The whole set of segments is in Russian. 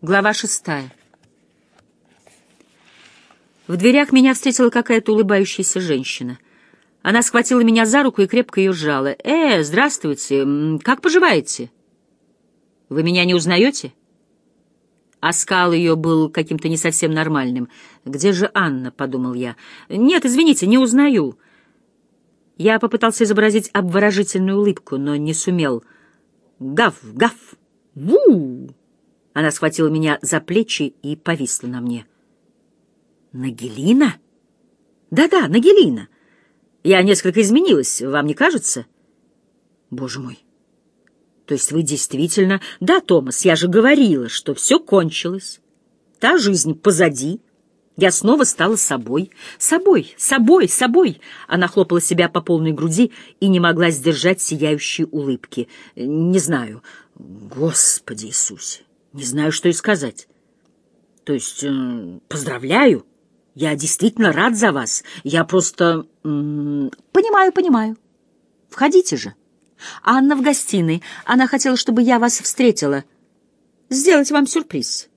Глава шестая. В дверях меня встретила какая-то улыбающаяся женщина. Она схватила меня за руку и крепко ее сжала. «Э, здравствуйте! Как поживаете?» «Вы меня не узнаете?» Оскал ее был каким-то не совсем нормальным. «Где же Анна?» — подумал я. «Нет, извините, не узнаю». Я попытался изобразить обворожительную улыбку, но не сумел. «Гав, гав! Ву!» Она схватила меня за плечи и повисла на мне. «Нагелина?» «Да-да, Нагелина. Я несколько изменилась, вам не кажется?» «Боже мой! То есть вы действительно...» «Да, Томас, я же говорила, что все кончилось. Та жизнь позади. Я снова стала собой. Собой, собой, собой!» Она хлопала себя по полной груди и не могла сдержать сияющие улыбки. «Не знаю. Господи Иисусе!» Не знаю, что и сказать. То есть, э, поздравляю. Я действительно рад за вас. Я просто... Понимаю, понимаю. Входите же. Анна в гостиной. Она хотела, чтобы я вас встретила. Сделать вам сюрприз.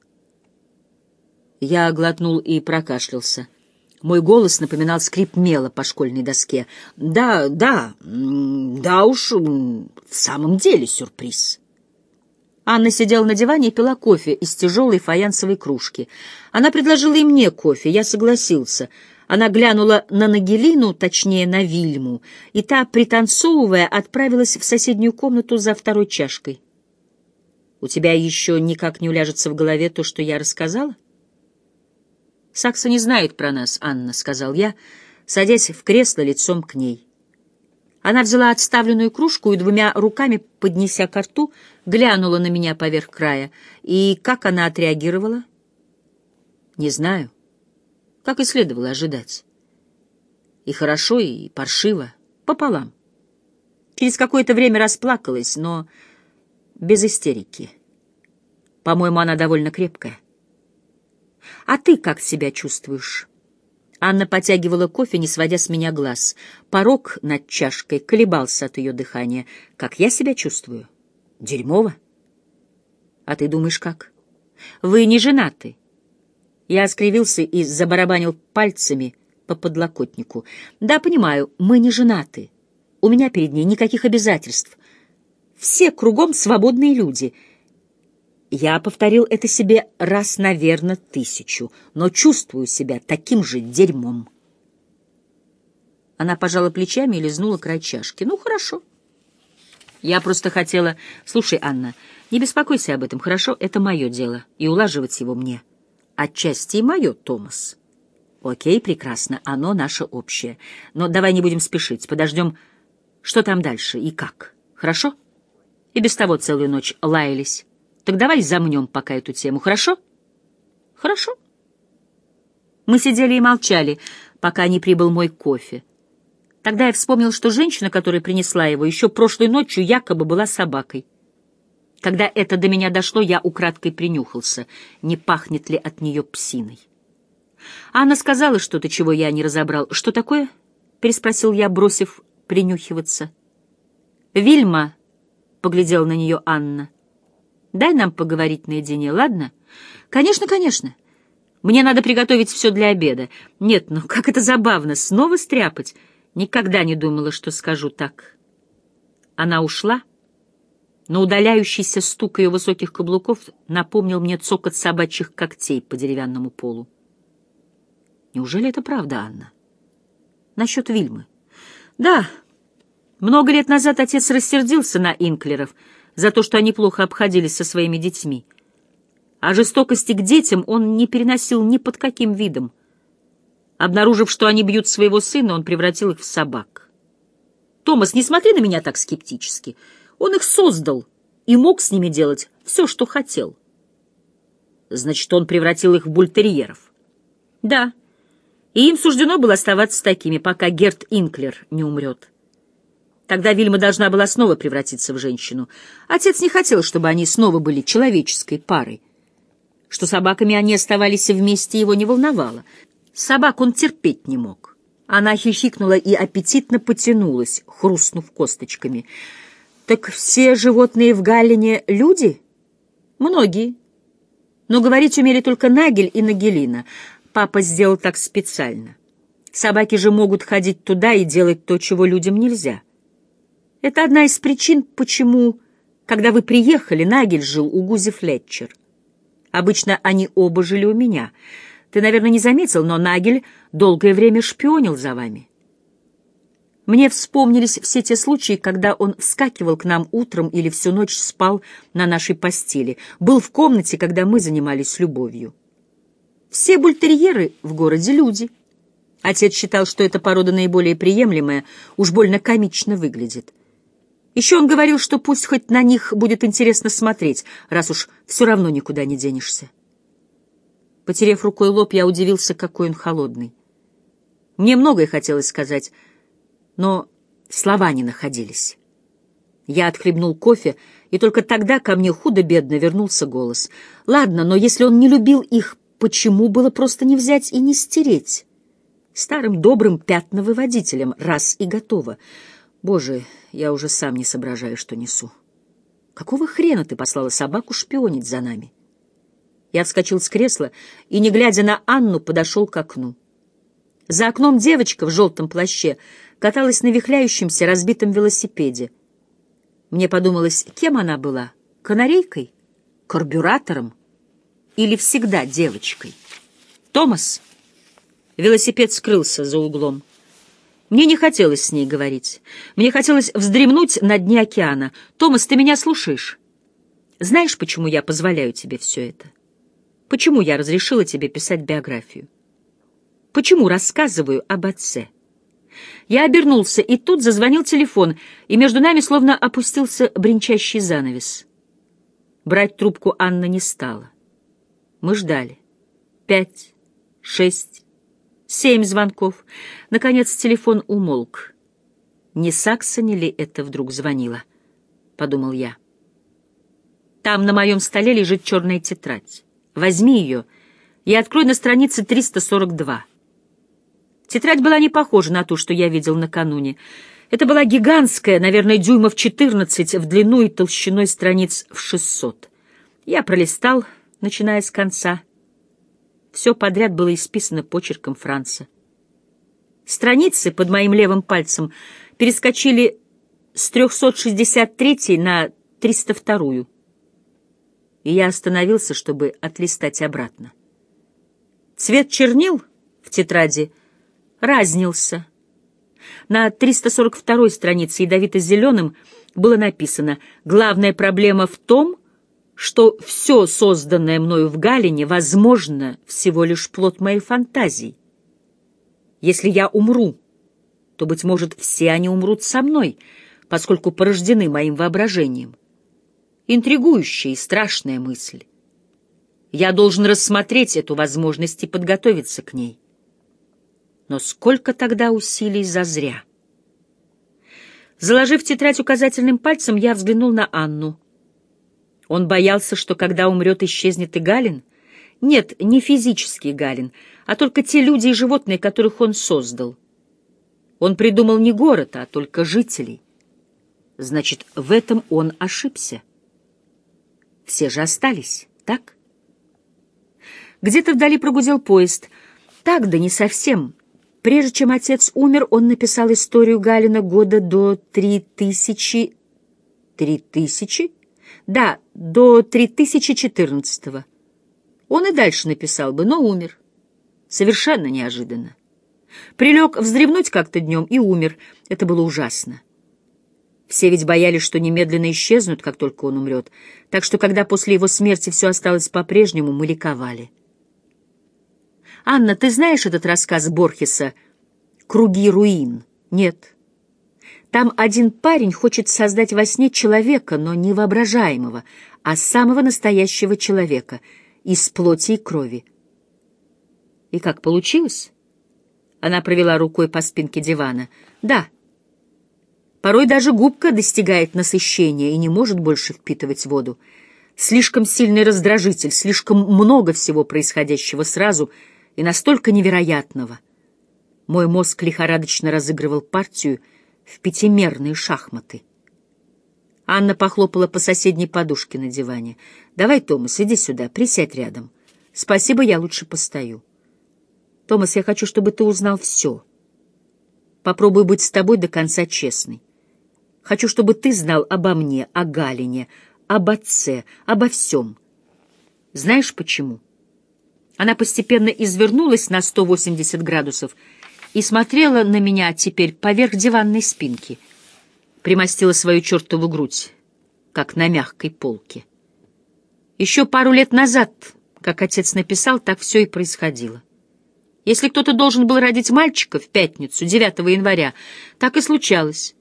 Я глотнул и прокашлялся. Мой голос напоминал скрип мела по школьной доске. «Да, да, да уж, в самом деле сюрприз». Анна сидела на диване и пила кофе из тяжелой фаянсовой кружки. Она предложила и мне кофе, я согласился. Она глянула на Нагелину, точнее, на Вильму, и та, пританцовывая, отправилась в соседнюю комнату за второй чашкой. «У тебя еще никак не уляжется в голове то, что я рассказала?» «Сакса не знает про нас, Анна», — сказал я, садясь в кресло лицом к ней. Она взяла отставленную кружку и двумя руками, поднеся ко рту, глянула на меня поверх края. И как она отреагировала? Не знаю. Как и следовало ожидать. И хорошо, и паршиво, пополам. Через какое-то время расплакалась, но без истерики. По-моему, она довольно крепкая. А ты как себя чувствуешь? Анна потягивала кофе, не сводя с меня глаз. Порог над чашкой колебался от ее дыхания. Как я себя чувствую? Дерьмово. А ты думаешь, как? Вы не женаты. Я скривился и забарабанил пальцами по подлокотнику. Да, понимаю, мы не женаты. У меня перед ней никаких обязательств. Все кругом свободные люди — я повторил это себе раз, наверное, тысячу, но чувствую себя таким же дерьмом. Она пожала плечами и лизнула край чашки. «Ну, хорошо. Я просто хотела... Слушай, Анна, не беспокойся об этом, хорошо? Это мое дело, и улаживать его мне. Отчасти и мое, Томас. Окей, прекрасно, оно наше общее. Но давай не будем спешить, подождем, что там дальше и как, хорошо? И без того целую ночь лаялись». Так давай замнем пока эту тему, хорошо? Хорошо. Мы сидели и молчали, пока не прибыл мой кофе. Тогда я вспомнил, что женщина, которая принесла его, еще прошлой ночью якобы была собакой. Когда это до меня дошло, я украдкой принюхался, не пахнет ли от нее псиной. Анна сказала что-то, чего я не разобрал. «Что такое?» — переспросил я, бросив принюхиваться. «Вильма», — поглядела на нее Анна, — Дай нам поговорить наедине, ладно? Конечно, конечно. Мне надо приготовить все для обеда. Нет, ну как это забавно, снова стряпать. Никогда не думала, что скажу так. Она ушла, но удаляющийся стук ее высоких каблуков напомнил мне цокот собачьих когтей по деревянному полу. Неужели это правда, Анна? Насчет Вильмы. Да, много лет назад отец рассердился на Инклеров — за то, что они плохо обходились со своими детьми. А жестокости к детям он не переносил ни под каким видом. Обнаружив, что они бьют своего сына, он превратил их в собак. «Томас, не смотри на меня так скептически. Он их создал и мог с ними делать все, что хотел». «Значит, он превратил их в бультерьеров?» «Да, и им суждено было оставаться такими, пока Герт Инклер не умрет». Тогда Вильма должна была снова превратиться в женщину. Отец не хотел, чтобы они снова были человеческой парой. Что собаками они оставались вместе, его не волновало. Собак он терпеть не мог. Она хихикнула и аппетитно потянулась, хрустнув косточками. «Так все животные в Галлине — люди?» «Многие. Но говорить умели только Нагель и Нагелина. Папа сделал так специально. Собаки же могут ходить туда и делать то, чего людям нельзя. Это одна из причин, почему, когда вы приехали, Нагель жил у Гузи Флетчер. Обычно они оба жили у меня. Ты, наверное, не заметил, но Нагель долгое время шпионил за вами. Мне вспомнились все те случаи, когда он вскакивал к нам утром или всю ночь спал на нашей постели, был в комнате, когда мы занимались любовью. Все бультерьеры в городе — люди. Отец считал, что эта порода наиболее приемлемая, уж больно комично выглядит. Еще он говорил, что пусть хоть на них будет интересно смотреть, раз уж все равно никуда не денешься. Потерев рукой лоб, я удивился, какой он холодный. Мне многое хотелось сказать, но слова не находились. Я отхлебнул кофе, и только тогда ко мне худо-бедно вернулся голос. Ладно, но если он не любил их, почему было просто не взять и не стереть? Старым добрым пятновыводителем, раз и готово. Боже, я уже сам не соображаю, что несу. Какого хрена ты послала собаку шпионить за нами? Я вскочил с кресла и, не глядя на Анну, подошел к окну. За окном девочка в желтом плаще каталась на вихляющемся разбитом велосипеде. Мне подумалось, кем она была? Канарейкой? Карбюратором? Или всегда девочкой? Томас? Велосипед скрылся за углом. Мне не хотелось с ней говорить. Мне хотелось вздремнуть на дне океана. «Томас, ты меня слушаешь? Знаешь, почему я позволяю тебе все это? Почему я разрешила тебе писать биографию? Почему рассказываю об отце?» Я обернулся, и тут зазвонил телефон, и между нами словно опустился бренчащий занавес. Брать трубку Анна не стала. Мы ждали. Пять, шесть, Семь звонков. Наконец телефон умолк. Не Саксони ли это вдруг звонила? Подумал я. Там на моем столе лежит черная тетрадь. Возьми ее и открой на странице 342. Тетрадь была не похожа на ту, что я видел накануне. Это была гигантская, наверное, дюймов 14 в длину и толщиной страниц в 600. Я пролистал, начиная с конца — все подряд было исписано почерком Франца. Страницы под моим левым пальцем перескочили с 363 на 302 и я остановился, чтобы отлистать обратно. Цвет чернил в тетради разнился. На 342 странице ядовито-зеленым было написано «Главная проблема в том, что все созданное мною в Галине, возможно, всего лишь плод моей фантазии. Если я умру, то, быть может, все они умрут со мной, поскольку порождены моим воображением. Интригующая и страшная мысль. Я должен рассмотреть эту возможность и подготовиться к ней. Но сколько тогда усилий зазря? Заложив тетрадь указательным пальцем, я взглянул на Анну — он боялся, что когда умрет, исчезнет и Галин? Нет, не физический Галин, а только те люди и животные, которых он создал. Он придумал не город, а только жителей. Значит, в этом он ошибся. Все же остались, так? Где-то вдали прогудел поезд. Так, да не совсем. Прежде чем отец умер, он написал историю Галина года до три тысячи... Три тысячи? Да, до 3014-го. Он и дальше написал бы, но умер. Совершенно неожиданно. Прилег вздремнуть как-то днем и умер. Это было ужасно. Все ведь боялись, что немедленно исчезнут, как только он умрет. Так что, когда после его смерти все осталось по-прежнему, мы ликовали. «Анна, ты знаешь этот рассказ Борхеса «Круги руин»?» «Нет». Там один парень хочет создать во сне человека, но не воображаемого, а самого настоящего человека, из плоти и крови. И как получилось? Она провела рукой по спинке дивана. Да. Порой даже губка достигает насыщения и не может больше впитывать воду. Слишком сильный раздражитель, слишком много всего происходящего сразу и настолько невероятного. Мой мозг лихорадочно разыгрывал партию — в пятимерные шахматы. Анна похлопала по соседней подушке на диване. «Давай, Томас, иди сюда, присядь рядом. Спасибо, я лучше постою». «Томас, я хочу, чтобы ты узнал все. Попробую быть с тобой до конца честной. Хочу, чтобы ты знал обо мне, о Галине, об отце, обо всем. Знаешь почему?» Она постепенно извернулась на 180 градусов и смотрела на меня теперь поверх диванной спинки — примостила свою чертову грудь, как на мягкой полке. Еще пару лет назад, как отец написал, так все и происходило. Если кто-то должен был родить мальчика в пятницу, 9 января, так и случалось.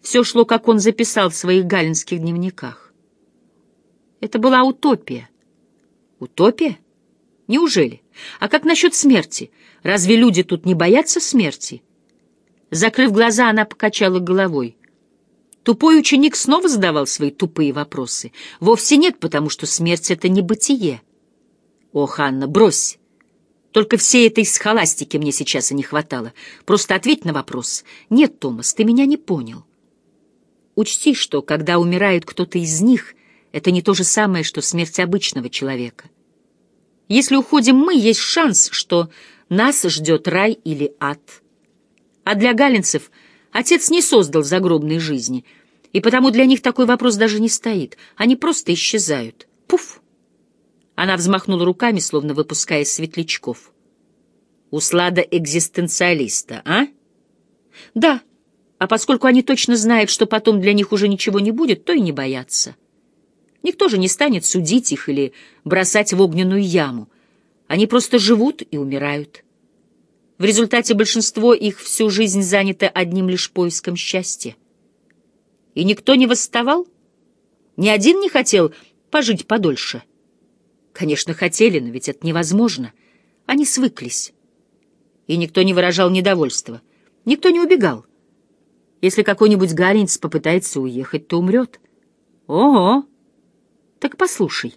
Все шло, как он записал в своих галинских дневниках. Это была утопия. Утопия? Неужели? А как насчет смерти? Разве люди тут не боятся смерти? Закрыв глаза, она покачала головой. Тупой ученик снова задавал свои тупые вопросы. Вовсе нет, потому что смерть — это не бытие. О, Ханна, брось! Только всей этой схоластики мне сейчас и не хватало. Просто ответь на вопрос. Нет, Томас, ты меня не понял. Учти, что, когда умирает кто-то из них, это не то же самое, что смерть обычного человека. Если уходим мы, есть шанс, что нас ждет рай или ад. А для галинцев отец не создал загробной жизни — и потому для них такой вопрос даже не стоит. Они просто исчезают. Пуф! Она взмахнула руками, словно выпуская светлячков. Услада экзистенциалиста, а? Да, а поскольку они точно знают, что потом для них уже ничего не будет, то и не боятся. Никто же не станет судить их или бросать в огненную яму. Они просто живут и умирают. В результате большинство их всю жизнь занято одним лишь поиском счастья. И никто не восставал? Ни один не хотел пожить подольше? Конечно, хотели, но ведь это невозможно. Они свыклись. И никто не выражал недовольства. Никто не убегал. Если какой-нибудь галинец попытается уехать, то умрет. Ого! Так послушай.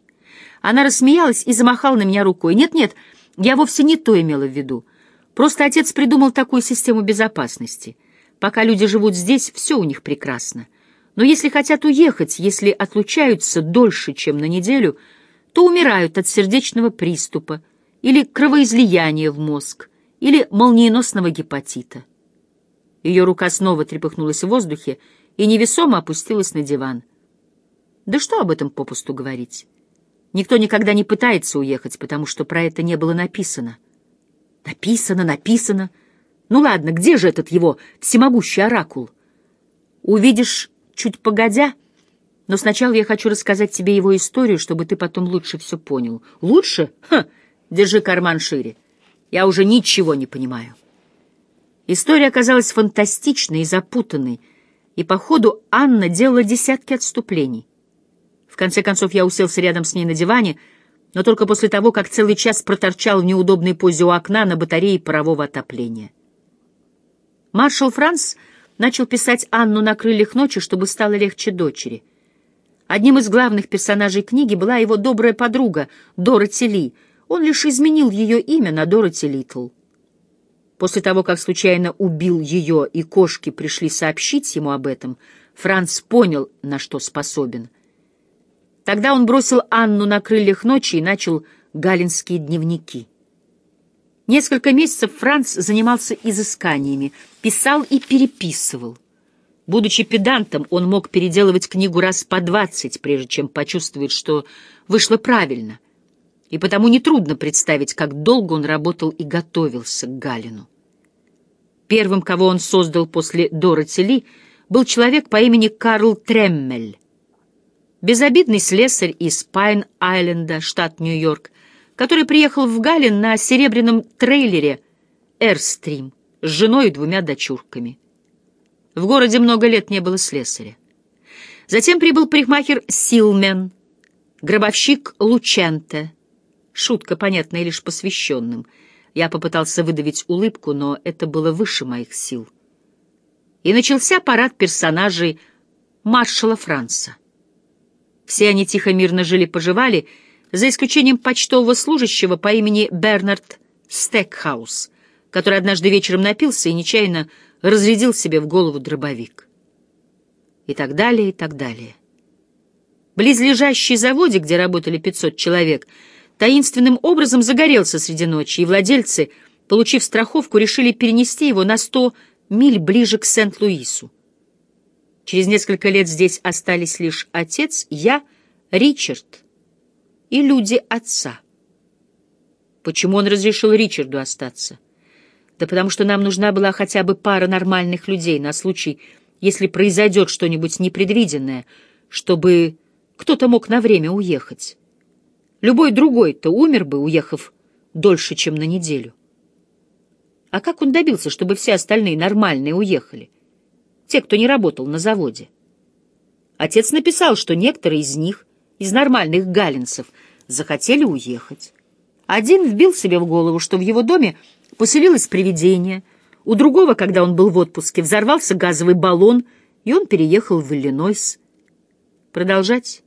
Она рассмеялась и замахала на меня рукой. Нет-нет, я вовсе не то имела в виду. Просто отец придумал такую систему безопасности. Пока люди живут здесь, все у них прекрасно. Но если хотят уехать, если отлучаются дольше, чем на неделю, то умирают от сердечного приступа или кровоизлияния в мозг, или молниеносного гепатита. Ее рука снова трепыхнулась в воздухе и невесомо опустилась на диван. Да что об этом попусту говорить? Никто никогда не пытается уехать, потому что про это не было написано. Написано, написано. Ну ладно, где же этот его всемогущий оракул? Увидишь чуть погодя, но сначала я хочу рассказать тебе его историю, чтобы ты потом лучше все понял. Лучше? Ха! Держи карман шире. Я уже ничего не понимаю. История оказалась фантастичной и запутанной, и по ходу Анна делала десятки отступлений. Конце концов я уселся рядом с ней на диване, но только после того, как целый час проторчал в неудобной позе у окна на батарее парового отопления. Маршал Франц начал писать Анну на крыльях ночи, чтобы стало легче дочери. Одним из главных персонажей книги была его добрая подруга Дороти Ли. Он лишь изменил ее имя на Дороти Литл. После того, как случайно убил ее, и кошки пришли сообщить ему об этом, Франц понял, на что способен. Тогда он бросил Анну на крыльях ночи и начал галинские дневники. Несколько месяцев Франц занимался изысканиями, писал и переписывал. Будучи педантом, он мог переделывать книгу раз по двадцать, прежде чем почувствует, что вышло правильно. И потому нетрудно представить, как долго он работал и готовился к Галину. Первым, кого он создал после Дороти Ли, был человек по имени Карл Треммель. Безобидный слесарь из Пайн-Айленда, штат Нью-Йорк, который приехал в Галин на серебряном трейлере «Эрстрим» с женой и двумя дочурками. В городе много лет не было слесаря. Затем прибыл парикмахер Силмен, гробовщик Лученте. Шутка, понятная лишь посвященным. Я попытался выдавить улыбку, но это было выше моих сил. И начался парад персонажей маршала Франца. Все они тихо-мирно жили-поживали, за исключением почтового служащего по имени Бернард Стекхаус, который однажды вечером напился и нечаянно разрядил себе в голову дробовик. и так далее, и так далее. Близлежащий заводик, где работали 500 человек, таинственным образом загорелся среди ночи, и владельцы, получив страховку, решили перенести его на 100 миль ближе к Сент-Луису. Через несколько лет здесь остались лишь отец, я, Ричард и люди отца. Почему он разрешил Ричарду остаться? Да потому что нам нужна была хотя бы пара нормальных людей на случай, если произойдет что-нибудь непредвиденное, чтобы кто-то мог на время уехать. Любой другой-то умер бы, уехав дольше, чем на неделю. А как он добился, чтобы все остальные нормальные уехали? Те, кто не работал на заводе. Отец написал, что некоторые из них, из нормальных галинцев, захотели уехать. Один вбил себе в голову, что в его доме поселилось привидение, у другого, когда он был в отпуске, взорвался газовый баллон, и он переехал в Иллинойс. Продолжать?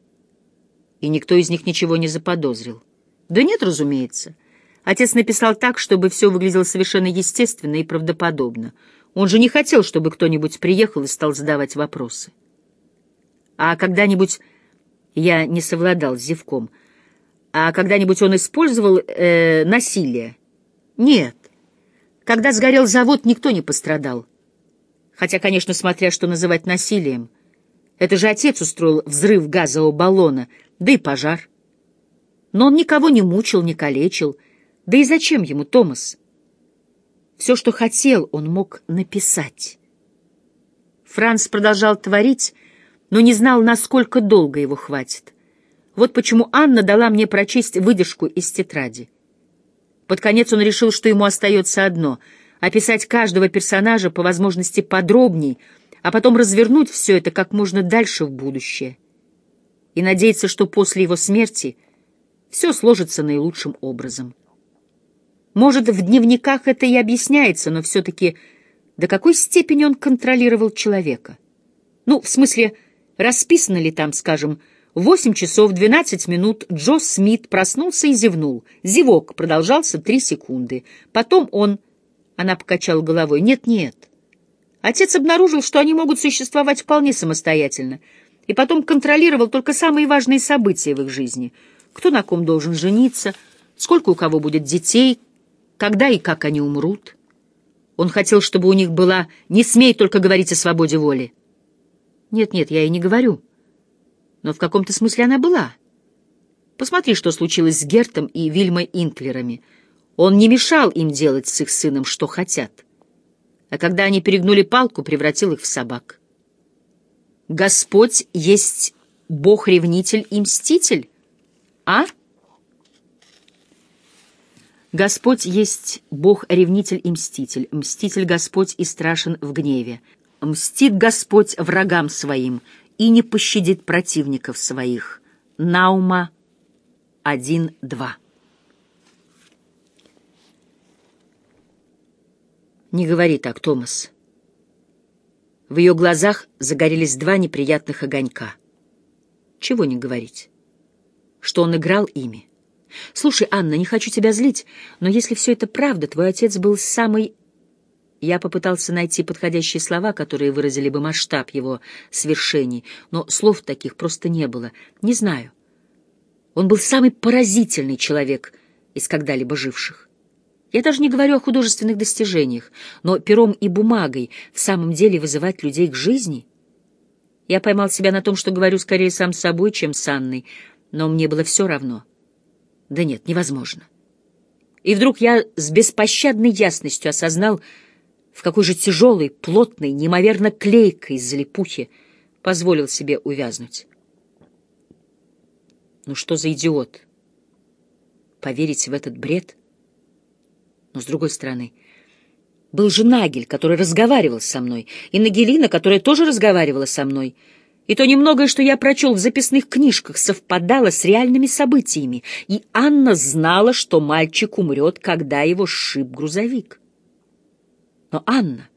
И никто из них ничего не заподозрил. Да нет, разумеется. Отец написал так, чтобы все выглядело совершенно естественно и правдоподобно. Он же не хотел, чтобы кто-нибудь приехал и стал задавать вопросы. А когда-нибудь я не совладал с зевком. А когда-нибудь он использовал э, насилие? Нет. Когда сгорел завод, никто не пострадал. Хотя, конечно, смотря что называть насилием. Это же отец устроил взрыв газового баллона, да и пожар. Но он никого не мучил, не калечил, да и зачем ему, Томас? Все, что хотел, он мог написать. Франц продолжал творить, но не знал, насколько долго его хватит. Вот почему Анна дала мне прочесть выдержку из тетради. Под конец он решил, что ему остается одно — описать каждого персонажа по возможности подробней, а потом развернуть все это как можно дальше в будущее. И надеяться, что после его смерти все сложится наилучшим образом. Может, в дневниках это и объясняется, но все-таки до какой степени он контролировал человека? Ну, в смысле, расписано ли там, скажем, восемь часов двенадцать минут Джо Смит проснулся и зевнул. Зевок продолжался три секунды. Потом он... Она покачала головой. Нет-нет. Отец обнаружил, что они могут существовать вполне самостоятельно, и потом контролировал только самые важные события в их жизни. Кто на ком должен жениться, сколько у кого будет детей, когда и как они умрут. Он хотел, чтобы у них была «не смей только говорить о свободе воли». Нет-нет, я и не говорю. Но в каком-то смысле она была. Посмотри, что случилось с Гертом и Вильмой Инклерами. Он не мешал им делать с их сыном, что хотят. А когда они перегнули палку, превратил их в собак. Господь есть Бог-ревнитель и мститель, а? Господь есть Бог-ревнитель и мститель, мститель Господь и страшен в гневе. Мстит Господь врагам своим и не пощадит противников своих. Наума 1.2 Не говори так, Томас. В ее глазах загорелись два неприятных огонька. Чего не говорить? Что он играл ими? «Слушай, Анна, не хочу тебя злить, но если все это правда, твой отец был самый...» Я попытался найти подходящие слова, которые выразили бы масштаб его свершений, но слов таких просто не было. Не знаю. Он был самый поразительный человек из когда-либо живших. Я даже не говорю о художественных достижениях, но пером и бумагой в самом деле вызывать людей к жизни. Я поймал себя на том, что говорю скорее сам с собой, чем с Анной, но мне было все равно — да нет, невозможно. И вдруг я с беспощадной ясностью осознал, в какой же тяжелой, плотной, неимоверно клейкой залипухе позволил себе увязнуть. Ну что за идиот? Поверить в этот бред? Но с другой стороны, был же Нагель, который разговаривал со мной, и Нагелина, которая тоже разговаривала со мной — и то немногое, что я прочел в записных книжках, совпадало с реальными событиями, и Анна знала, что мальчик умрет, когда его сшиб грузовик. Но Анна,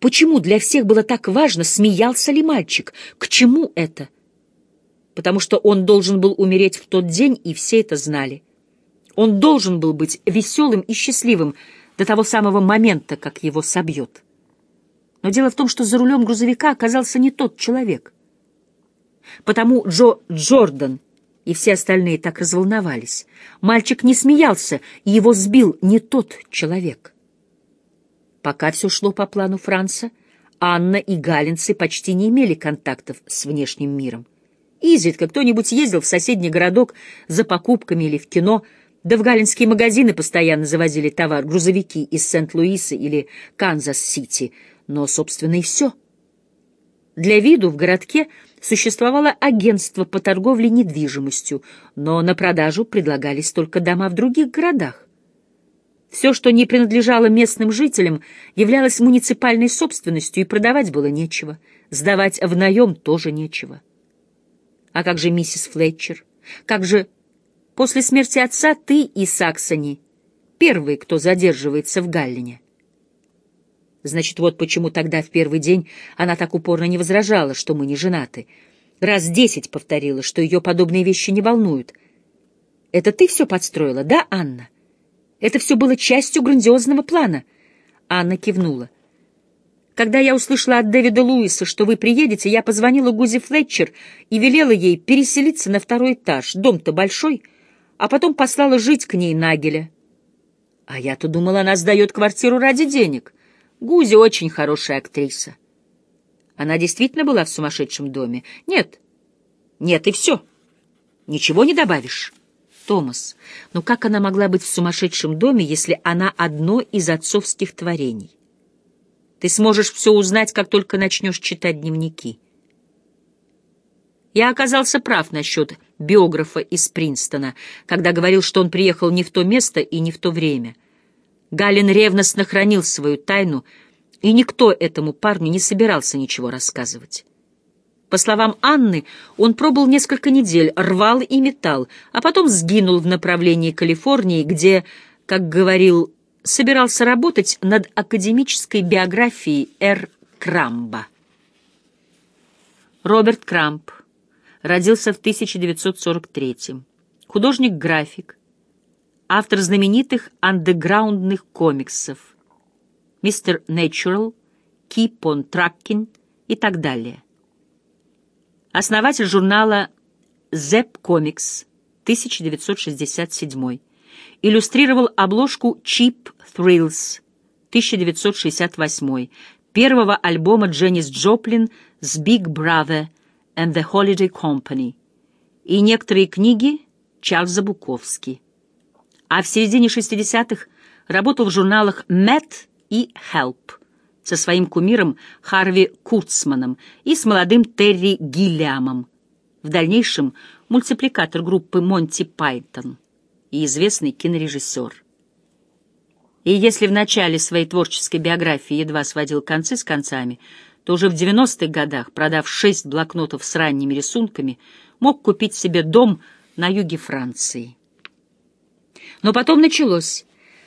почему для всех было так важно, смеялся ли мальчик? К чему это? Потому что он должен был умереть в тот день, и все это знали. Он должен был быть веселым и счастливым до того самого момента, как его собьет. Но дело в том, что за рулем грузовика оказался не тот человек. Потому Джо Джордан и все остальные так разволновались. Мальчик не смеялся, и его сбил не тот человек. Пока все шло по плану Франца, Анна и галинцы почти не имели контактов с внешним миром. Изредка кто-нибудь ездил в соседний городок за покупками или в кино, да в галинские магазины постоянно завозили товар, грузовики из Сент-Луиса или Канзас-Сити, но, собственно, и все. Для виду в городке существовало агентство по торговле недвижимостью, но на продажу предлагались только дома в других городах. Все, что не принадлежало местным жителям, являлось муниципальной собственностью, и продавать было нечего, сдавать в наем тоже нечего. А как же миссис Флетчер? Как же после смерти отца ты и Саксони первый, кто задерживается в Галлине? Значит, вот почему тогда в первый день она так упорно не возражала, что мы не женаты. Раз десять повторила, что ее подобные вещи не волнуют. Это ты все подстроила, да, Анна? Это все было частью грандиозного плана. Анна кивнула. Когда я услышала от Дэвида Луиса, что вы приедете, я позвонила Гузи Флетчер и велела ей переселиться на второй этаж. Дом-то большой, а потом послала жить к ней Нагеля. А я-то думала, она сдает квартиру ради денег. Гузи очень хорошая актриса. Она действительно была в сумасшедшем доме? Нет. Нет, и все. Ничего не добавишь. Томас, но как она могла быть в сумасшедшем доме, если она одно из отцовских творений? Ты сможешь все узнать, как только начнешь читать дневники. Я оказался прав насчет биографа из Принстона, когда говорил, что он приехал не в то место и не в то время. Галин ревностно хранил свою тайну, и никто этому парню не собирался ничего рассказывать. По словам Анны, он пробыл несколько недель, рвал и метал, а потом сгинул в направлении Калифорнии, где, как говорил, собирался работать над академической биографией Р. Крамба. Роберт Крамп родился в 1943 Художник-график, автор знаменитых андеграундных комиксов «Мистер Natural», «Keep on Trucking» и так далее. Основатель журнала «Zep Comics» 1967. Иллюстрировал обложку «Cheap Thrills» 1968, первого альбома Дженнис Джоплин с Big Brother and the Holiday Company и некоторые книги Чарльза Буковски. А в середине 60-х работал в журналах Mad и Help – со своим кумиром Харви Курцманом и с молодым Терри Гиллиамом, в дальнейшем мультипликатор группы Монти Пайтон и известный кинорежиссер. И если в начале своей творческой биографии едва сводил концы с концами, то уже в 90-х годах, продав шесть блокнотов с ранними рисунками, мог купить себе дом на юге Франции. Но потом началось.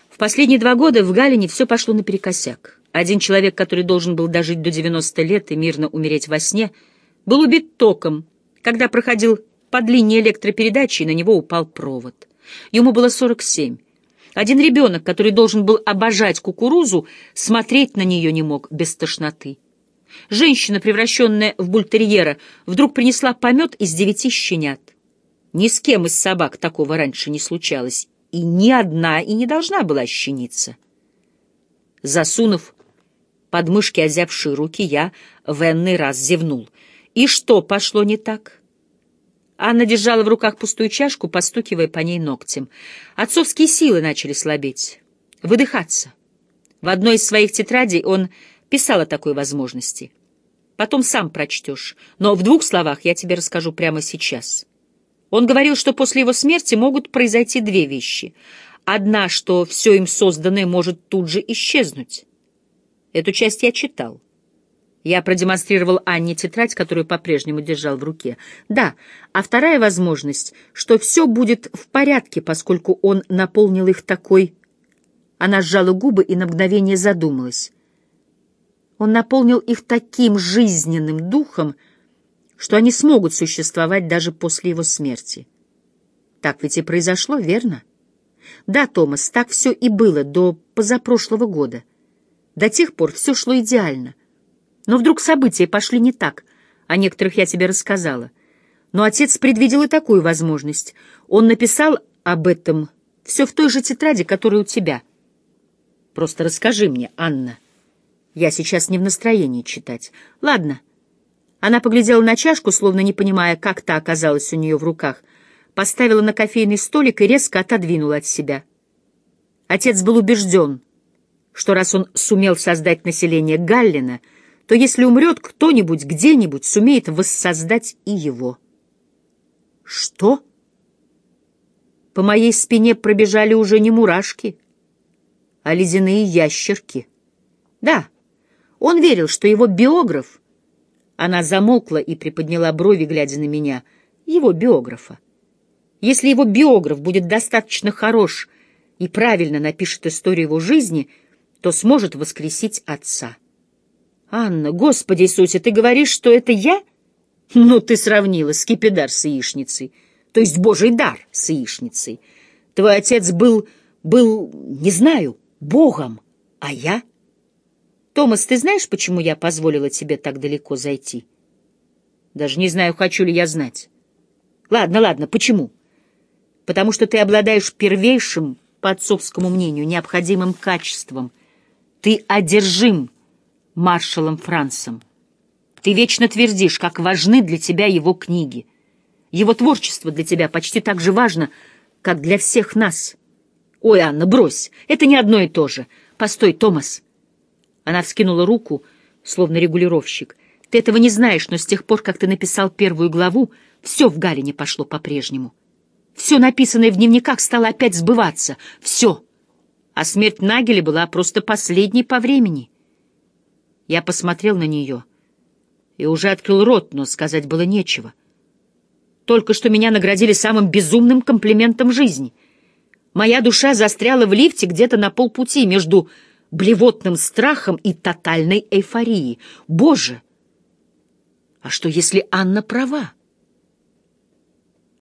В последние два года в Галине все пошло наперекосяк. Один человек, который должен был дожить до 90 лет и мирно умереть во сне, был убит током, когда проходил под линией электропередачи, и на него упал провод. Ему было 47. Один ребенок, который должен был обожать кукурузу, смотреть на нее не мог без тошноты. Женщина, превращенная в бультерьера, вдруг принесла помет из девяти щенят. Ни с кем из собак такого раньше не случалось, и ни одна и не должна была щениться. Засунув под мышки озябшие руки, я в энный раз зевнул. И что пошло не так? Анна держала в руках пустую чашку, постукивая по ней ногтем. Отцовские силы начали слабеть, выдыхаться. В одной из своих тетрадей он писал о такой возможности. Потом сам прочтешь, но в двух словах я тебе расскажу прямо сейчас. Он говорил, что после его смерти могут произойти две вещи. Одна, что все им созданное может тут же исчезнуть. Эту часть я читал. Я продемонстрировал Анне тетрадь, которую по-прежнему держал в руке. Да, а вторая возможность, что все будет в порядке, поскольку он наполнил их такой... Она сжала губы и на мгновение задумалась. Он наполнил их таким жизненным духом, что они смогут существовать даже после его смерти. Так ведь и произошло, верно? Да, Томас, так все и было до позапрошлого года. До тех пор все шло идеально. Но вдруг события пошли не так, о некоторых я тебе рассказала. Но отец предвидел и такую возможность. Он написал об этом все в той же тетради, которая у тебя. Просто расскажи мне, Анна. Я сейчас не в настроении читать. Ладно. Она поглядела на чашку, словно не понимая, как та оказалась у нее в руках, поставила на кофейный столик и резко отодвинула от себя. Отец был убежден, что раз он сумел создать население Галлина, то если умрет кто-нибудь где-нибудь, сумеет воссоздать и его. Что? По моей спине пробежали уже не мурашки, а ледяные ящерки. Да, он верил, что его биограф... Она замолкла и приподняла брови, глядя на меня. Его биографа. Если его биограф будет достаточно хорош и правильно напишет историю его жизни, то сможет воскресить отца. «Анна, Господи Иисусе, ты говоришь, что это я?» «Ну, ты сравнила скипидар с яичницей, то есть Божий дар с яичницей. Твой отец был, был, не знаю, Богом, а я...» «Томас, ты знаешь, почему я позволила тебе так далеко зайти?» «Даже не знаю, хочу ли я знать». «Ладно, ладно, почему?» «Потому что ты обладаешь первейшим, по отцовскому мнению, необходимым качеством. Ты одержим маршалом Францем. Ты вечно твердишь, как важны для тебя его книги. Его творчество для тебя почти так же важно, как для всех нас. Ой, Анна, брось, это не одно и то же. Постой, Томас. Она вскинула руку, словно регулировщик. Ты этого не знаешь, но с тех пор, как ты написал первую главу, все в Галине пошло по-прежнему. Все написанное в дневниках стало опять сбываться. Все. А смерть Нагеля была просто последней по времени. Я посмотрел на нее и уже открыл рот, но сказать было нечего. Только что меня наградили самым безумным комплиментом жизни. Моя душа застряла в лифте где-то на полпути между блевотным страхом и тотальной эйфорией. Боже! А что, если Анна права?